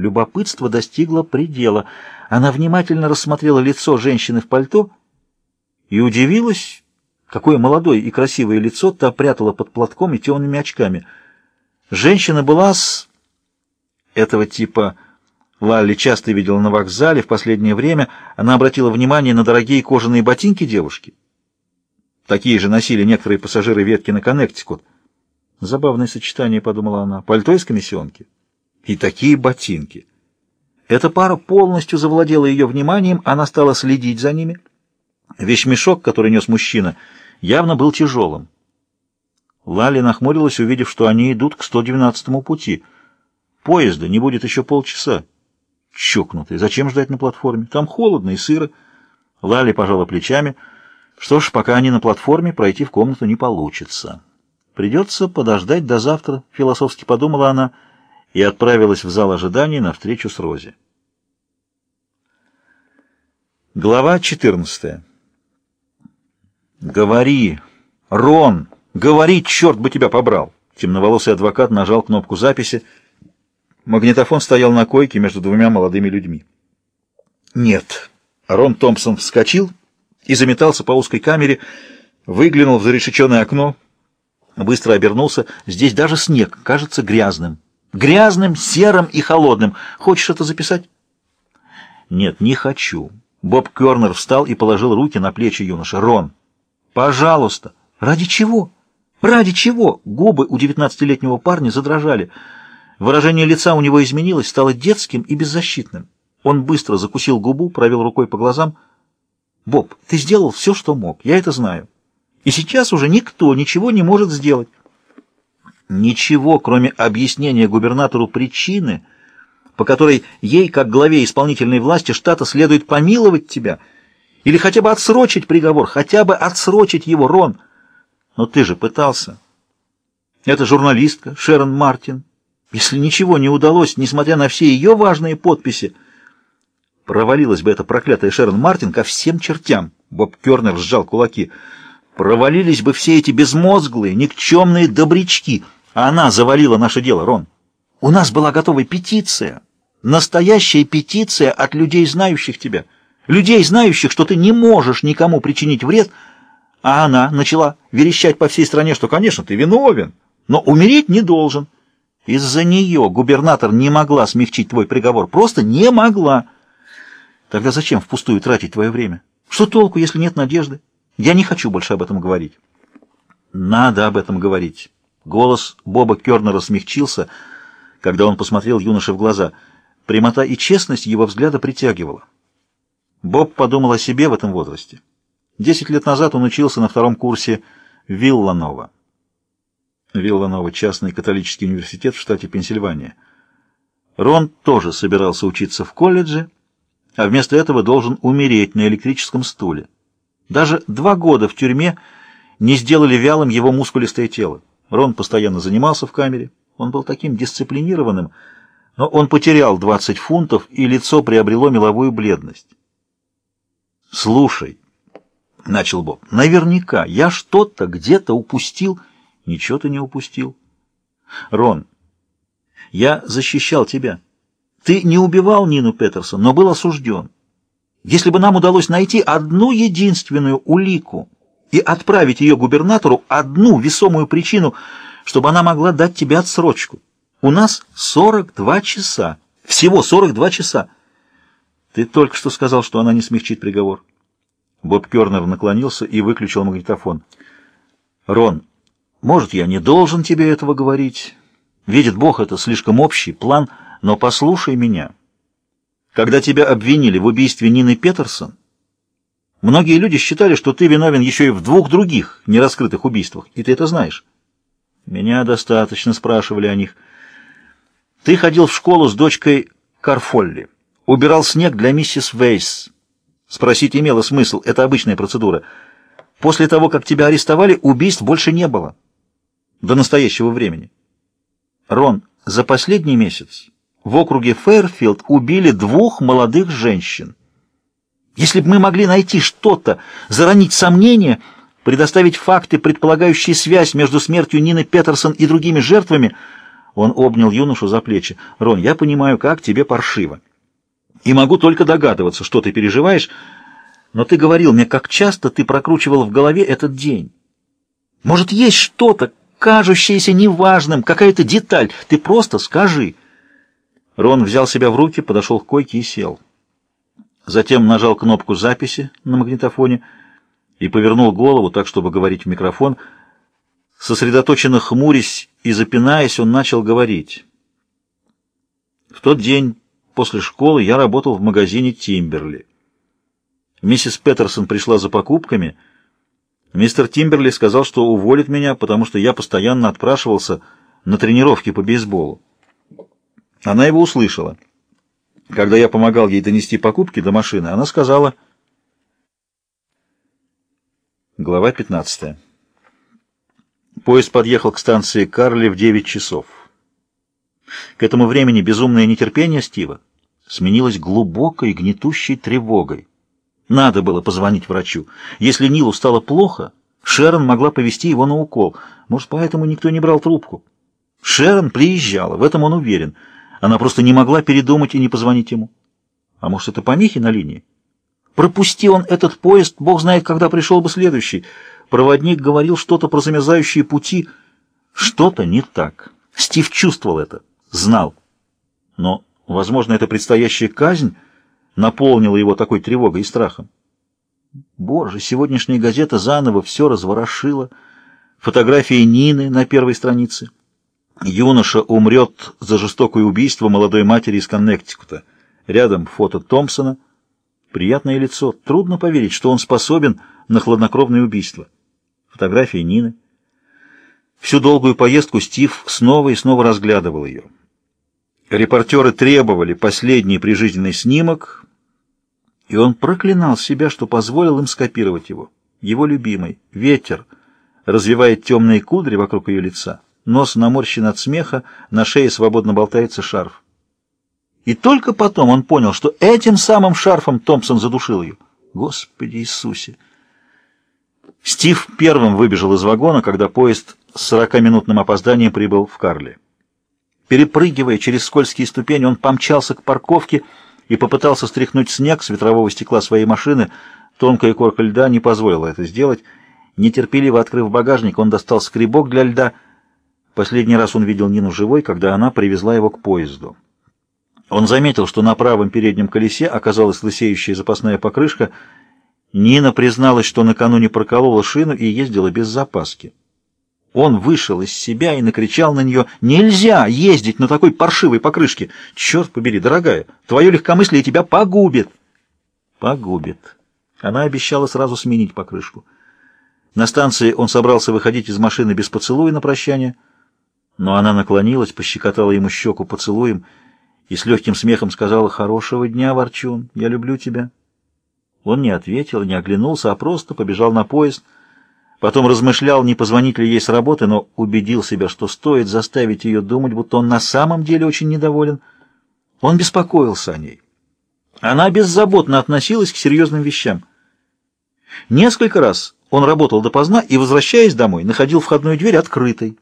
Любопытство достигло предела. Она внимательно рассмотрела лицо женщины в пальто и удивилась, какое молодое и красивое лицо та прятала под платком и темными очками. Женщина была с этого типа... Лалли часто видела на вокзале в последнее время, она обратила внимание на дорогие кожаные ботинки девушки. Такие же носили некоторые пассажиры ветки на Коннектикут. Забавное сочетание, подумала она, пальто из комиссионки и такие ботинки. Эта пара полностью завладела ее вниманием, она стала следить за ними. Вещмешок, который нес мужчина, явно был тяжелым. Лали нахмурилась, увидев, что они идут к 112-му пути. Поезда не будет еще полчаса. Чокнутый. Зачем ждать на платформе? Там холодно и сыро. Лали пожала плечами. Что ж, пока они на платформе, пройти в комнату не получится. Придется подождать до завтра, философски подумала она, и отправилась в зал ожидания на встречу с Рози. Глава 14. «Говори, Рон, говори, черт бы тебя побрал!» Темноволосый адвокат нажал кнопку записи. Магнитофон стоял на койке между двумя молодыми людьми. «Нет». Рон Томпсон вскочил и заметался по узкой камере, выглянул в зарешеченное окно, быстро обернулся. Здесь даже снег кажется грязным. Грязным, серым и холодным. Хочешь это записать? Нет, не хочу. Боб Кернер встал и положил руки на плечи юноши. Рон, пожалуйста. Ради чего? Ради чего? Губы у девятнадцатилетнего парня задрожали. Выражение лица у него изменилось, стало детским и беззащитным. Он быстро закусил губу, провел рукой по глазам. «Боб, ты сделал все, что мог, я это знаю. И сейчас уже никто ничего не может сделать. Ничего, кроме объяснения губернатору причины, по которой ей, как главе исполнительной власти штата, следует помиловать тебя или хотя бы отсрочить приговор, хотя бы отсрочить его, Рон. Но ты же пытался. Это журналистка Шерон Мартин. Если ничего не удалось, несмотря на все ее важные подписи, провалилась бы эта проклятая Шерон Мартин ко всем чертям. Боб Кернер сжал кулаки. Провалились бы все эти безмозглые, никчемные добрячки, она завалила наше дело, Рон. У нас была готова петиция, настоящая петиция от людей, знающих тебя, людей, знающих, что ты не можешь никому причинить вред, а она начала верещать по всей стране, что, конечно, ты виновен, но умереть не должен. Из-за нее губернатор не могла смягчить твой приговор, просто не могла. Тогда зачем впустую тратить твое время? Что толку, если нет надежды? Я не хочу больше об этом говорить. Надо об этом говорить. Голос Боба Кернера смягчился, когда он посмотрел юноше в глаза. Прямота и честность его взгляда притягивала. Боб подумал о себе в этом возрасте. Десять лет назад он учился на втором курсе Вилланова. Вилланова — частный католический университет в штате Пенсильвания. Рон тоже собирался учиться в колледже, а вместо этого должен умереть на электрическом стуле. Даже два года в тюрьме не сделали вялым его мускулистое тело. Рон постоянно занимался в камере, он был таким дисциплинированным, но он потерял 20 фунтов, и лицо приобрело меловую бледность. «Слушай», — начал Боб, — «наверняка я что-то где-то упустил». «Ничего ты не упустил». «Рон, я защищал тебя. Ты не убивал Нину Петерсон, но был осужден. Если бы нам удалось найти одну единственную улику и отправить ее губернатору, одну весомую причину, чтобы она могла дать тебе отсрочку. У нас 42 часа. Всего 42 часа. Ты только что сказал, что она не смягчит приговор. Боб Кернер наклонился и выключил магнитофон. Рон, может, я не должен тебе этого говорить. Видит Бог, это слишком общий план, но послушай меня. Когда тебя обвинили в убийстве Нины Петерсон, многие люди считали, что ты виновен еще и в двух других нераскрытых убийствах, и ты это знаешь. Меня достаточно спрашивали о них. Ты ходил в школу с дочкой Карфолли, убирал снег для миссис Вейс. Спросить имело смысл, это обычная процедура. После того, как тебя арестовали, убийств больше не было. До настоящего времени. Рон, за последний месяц в округе Фэрфилд убили двух молодых женщин. Если бы мы могли найти что-то, заронить сомнения, предоставить факты, предполагающие связь между смертью Нины Петерсон и другими жертвами, Он обнял юношу за плечи. «Рон, я понимаю, как тебе паршиво. И могу только догадываться, что ты переживаешь, но ты говорил мне, как часто ты прокручивал в голове этот день. Может, есть что-то, кажущееся неважным, какая-то деталь. Ты просто скажи». Рон взял себя в руки, подошел к койке и сел. Затем нажал кнопку записи на магнитофоне и повернул голову так, чтобы говорить в микрофон. Сосредоточенно хмурясь и запинаясь, он начал говорить. В тот день после школы я работал в магазине «Тимберли». Миссис Петерсон пришла за покупками. Мистер Тимберли сказал, что уволит меня, потому что я постоянно отпрашивался на тренировки по бейсболу. Она его услышала. Когда я помогал ей донести покупки до машины, она сказала... Глава 15. Поезд подъехал к станции Карли в 9 часов. К этому времени безумное нетерпение Стива сменилось глубокой гнетущей тревогой. Надо было позвонить врачу. Если Нилу стало плохо, Шерон могла повести его на укол. Может, поэтому никто не брал трубку. Шерон приезжала, в этом он уверен. Она просто не могла передумать и не позвонить ему. А может, это помехи на линии? Пропусти он этот поезд, бог знает, когда пришел бы следующий. Проводник говорил что-то про замерзающие пути. Что-то не так. Стив чувствовал это, знал. Но, возможно, эта предстоящая казнь наполнила его такой тревогой и страхом. Боже, сегодняшняя газета заново все разворошила. Фотографии Нины на первой странице. Юноша умрет за жестокое убийство молодой матери из Коннектикута. Рядом фото Томпсона. Приятное лицо. Трудно поверить, что он способен на хладнокровное убийство. Фотографии Нины. Всю долгую поездку Стив снова и снова разглядывал ее. Репортеры требовали последний прижизненный снимок, и он проклинал себя, что позволил им скопировать его. Его любимый, ветер, развивает темные кудри вокруг ее лица. Нос наморщен от смеха, на шее свободно болтается шарф. И только потом он понял, что этим самым шарфом Томпсон задушил ее. Господи Иисусе! Стив первым выбежал из вагона, когда поезд с 40-минутным опозданием прибыл в Карли. Перепрыгивая через скользкие ступени, он помчался к парковке и попытался стряхнуть снег с ветрового стекла своей машины. Тонкая корка льда не позволила это сделать. Нетерпеливо открыв багажник, он достал скребок для льда — Последний раз он видел Нину живой, когда она привезла его к поезду. Он заметил, что на правом переднем колесе оказалась лысеющая запасная покрышка. Нина призналась, что накануне проколола шину и ездила без запаски. Он вышел из себя и накричал на нее «Нельзя ездить на такой паршивой покрышке! Черт побери, дорогая, твое легкомыслие тебя погубит!» «Погубит». Она обещала сразу сменить покрышку. На станции он собрался выходить из машины без поцелуя на прощание — но она наклонилась, пощекотала ему щеку поцелуем и с легким смехом сказала «Хорошего дня, Ворчун, я люблю тебя». Он не ответил, не оглянулся, а просто побежал на поезд. Потом размышлял, не позвонить ли ей с работы, но убедил себя, что стоит заставить ее думать, будто он на самом деле очень недоволен. Он беспокоился о ней. Она беззаботно относилась к серьезным вещам. Несколько раз он работал допоздна и, возвращаясь домой, находил входную дверь открытой.